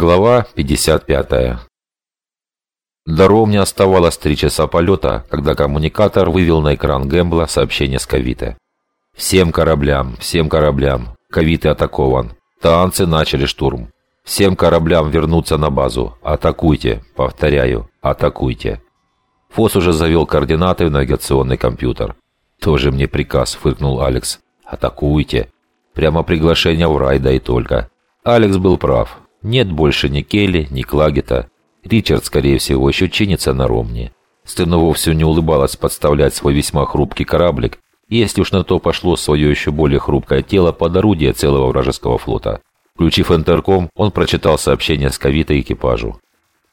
Глава 55. До Ромни оставалось три часа полета, когда коммуникатор вывел на экран Гэмбла сообщение с Кавиты. «Всем кораблям, всем кораблям, Кавиты атакован. Танцы начали штурм. Всем кораблям вернуться на базу. Атакуйте, повторяю, атакуйте». Фос уже завел координаты в навигационный компьютер. «Тоже мне приказ», — фыркнул Алекс. «Атакуйте». Прямо приглашение в рай, да и только. Алекс был прав. Нет больше ни Келли, ни Клагета. Ричард, скорее всего, еще чинится на Ромне. Стэну вовсе не улыбалась подставлять свой весьма хрупкий кораблик, если уж на то пошло свое еще более хрупкое тело под орудие целого вражеского флота. Включив интерком, он прочитал сообщение с Кавита экипажу.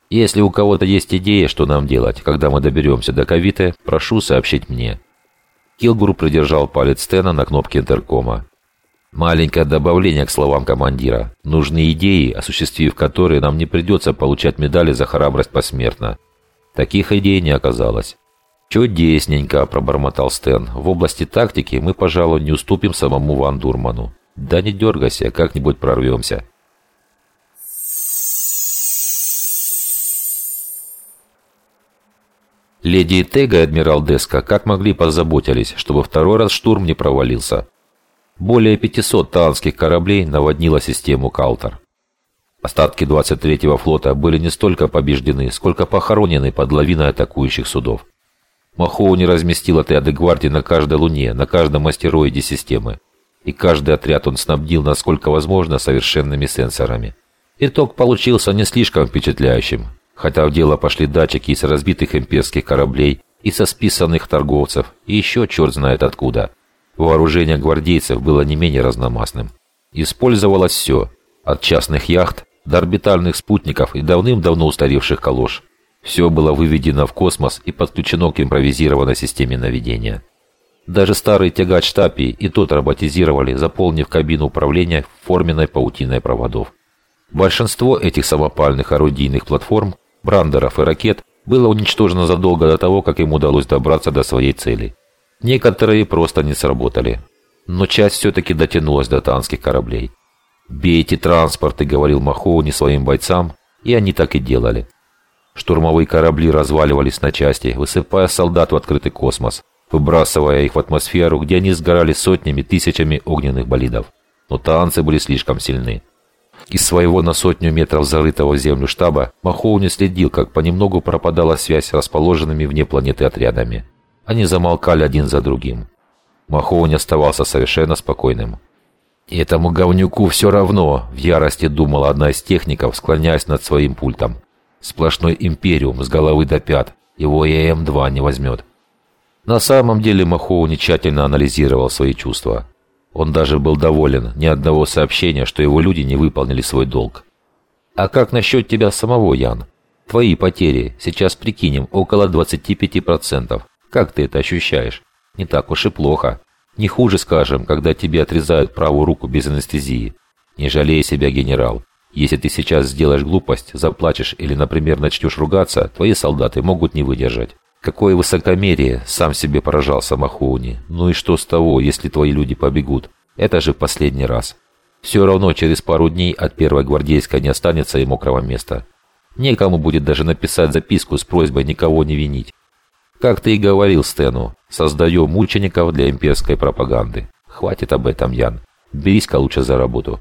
«Если у кого-то есть идея, что нам делать, когда мы доберемся до Кавиты, прошу сообщить мне». Килгур придержал палец Стена на кнопке интеркома. Маленькое добавление к словам командира. Нужны идеи, осуществив которые нам не придется получать медали за храбрость посмертно. Таких идей не оказалось. «Чудесненько», – пробормотал Стэн. «В области тактики мы, пожалуй, не уступим самому Ван Дурману. Да не дергайся, как-нибудь прорвемся». Леди Тега и адмирал Деска как могли позаботились, чтобы второй раз штурм не провалился. Более 500 таанских кораблей наводнило систему «Калтер». Остатки 23-го флота были не столько побеждены, сколько похоронены под лавиной атакующих судов. Махоу не разместил отряды гвардии на каждой луне, на каждом астероиде системы. И каждый отряд он снабдил, насколько возможно, совершенными сенсорами. Итог получился не слишком впечатляющим, хотя в дело пошли датчики из разбитых имперских кораблей, и со списанных торговцев, и еще черт знает откуда. Вооружение гвардейцев было не менее разномастным. Использовалось все, от частных яхт до орбитальных спутников и давным-давно устаревших калош. Все было выведено в космос и подключено к импровизированной системе наведения. Даже старый тягач Тапи и тот роботизировали, заполнив кабину управления форменной паутиной проводов. Большинство этих самопальных орудийных платформ, брандеров и ракет было уничтожено задолго до того, как им удалось добраться до своей цели – Некоторые просто не сработали. Но часть все-таки дотянулась до танских кораблей. «Бейте транспорты», — говорил Махоуни своим бойцам, и они так и делали. Штурмовые корабли разваливались на части, высыпая солдат в открытый космос, выбрасывая их в атмосферу, где они сгорали сотнями, тысячами огненных болидов. Но танцы были слишком сильны. Из своего на сотню метров зарытого в землю штаба Махоуни следил, как понемногу пропадала связь с расположенными вне планеты отрядами. Они замолкали один за другим. Махоунь оставался совершенно спокойным. «Этому говнюку все равно», — в ярости думала одна из техников, склоняясь над своим пультом. «Сплошной империум с головы до пят. Его и М2 не возьмет». На самом деле Махоу тщательно анализировал свои чувства. Он даже был доволен ни одного сообщения, что его люди не выполнили свой долг. «А как насчет тебя самого, Ян? Твои потери, сейчас прикинем, около 25%. Как ты это ощущаешь? Не так уж и плохо. Не хуже, скажем, когда тебе отрезают правую руку без анестезии. Не жалей себя, генерал. Если ты сейчас сделаешь глупость, заплачешь или, например, начнешь ругаться, твои солдаты могут не выдержать. Какое высокомерие, сам себе поражался Махоуни. Ну и что с того, если твои люди побегут? Это же последний раз. Все равно через пару дней от первой гвардейской не останется и мокрого места. Некому будет даже написать записку с просьбой никого не винить. Как ты и говорил Стэну, создаем мучеников для имперской пропаганды. Хватит об этом, Ян. Берись-ка лучше за работу.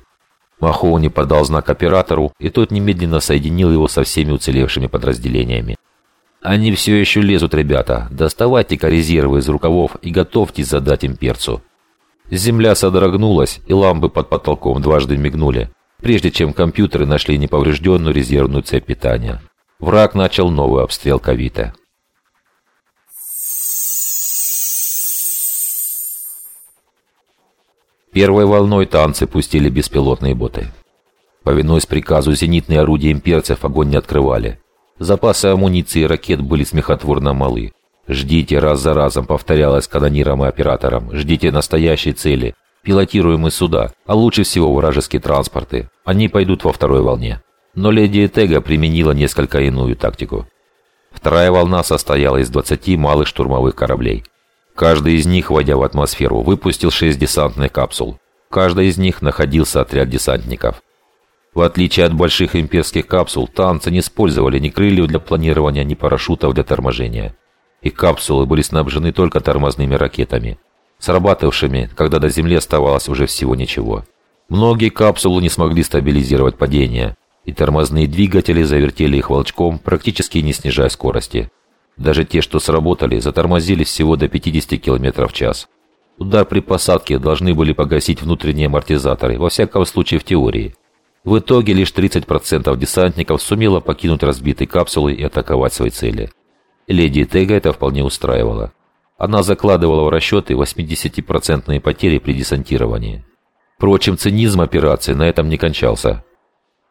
Махоуни подал знак оператору, и тот немедленно соединил его со всеми уцелевшими подразделениями. «Они все еще лезут, ребята. Доставайте-ка резервы из рукавов и готовьтесь задать имперцу». Земля содрогнулась, и лампы под потолком дважды мигнули, прежде чем компьютеры нашли неповрежденную резервную цепь питания. Враг начал новый обстрел Кавита. Первой волной танцы пустили беспилотные боты. Повинуясь приказу, зенитные орудия имперцев огонь не открывали. Запасы амуниции и ракет были смехотворно малы. «Ждите раз за разом», — повторялось канонирам и операторам. «Ждите настоящей цели. Пилотируемые суда, а лучше всего вражеские транспорты. Они пойдут во второй волне». Но леди Этега применила несколько иную тактику. Вторая волна состояла из 20 малых штурмовых кораблей. Каждый из них, войдя в атмосферу, выпустил шесть десантных капсул. В каждой из них находился отряд десантников. В отличие от больших имперских капсул, танцы не использовали ни крыльев для планирования, ни парашютов для торможения. Их капсулы были снабжены только тормозными ракетами, срабатывавшими, когда до Земли оставалось уже всего ничего. Многие капсулы не смогли стабилизировать падение, и тормозные двигатели завертели их волчком, практически не снижая скорости. Даже те, что сработали, затормозили всего до 50 км в час. Удар при посадке должны были погасить внутренние амортизаторы, во всяком случае в теории. В итоге лишь 30% десантников сумело покинуть разбитые капсулы и атаковать свои цели. Леди Тега это вполне устраивало. Она закладывала в расчеты 80% потери при десантировании. Впрочем, цинизм операции на этом не кончался.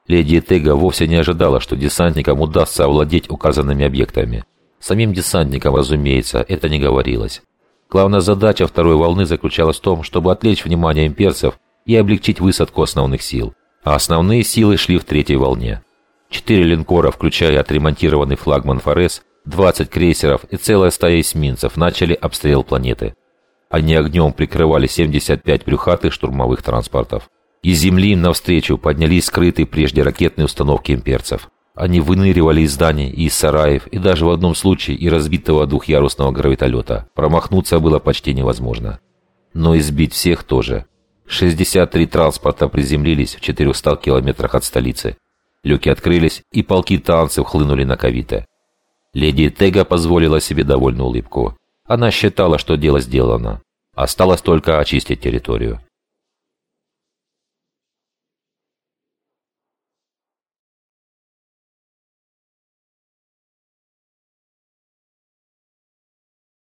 Леди Тега вовсе не ожидала, что десантникам удастся овладеть указанными объектами. Самим десантникам, разумеется, это не говорилось. Главная задача второй волны заключалась в том, чтобы отвлечь внимание имперцев и облегчить высадку основных сил а основные силы шли в третьей волне. Четыре линкора, включая отремонтированный флагман «Форес», 20 крейсеров и целая стая эсминцев начали обстрел планеты. Они огнем прикрывали 75 брюхатых штурмовых транспортов. Из земли навстречу поднялись скрытые прежде ракетные установки имперцев. Они выныривали из зданий и из сараев, и даже в одном случае и разбитого двухъярусного гравитолета. Промахнуться было почти невозможно. Но избить всех тоже. 63 транспорта приземлились в 400 километрах от столицы. Люки открылись, и полки танцев хлынули на Кавита. Леди Тега позволила себе довольную улыбку. Она считала, что дело сделано. Осталось только очистить территорию.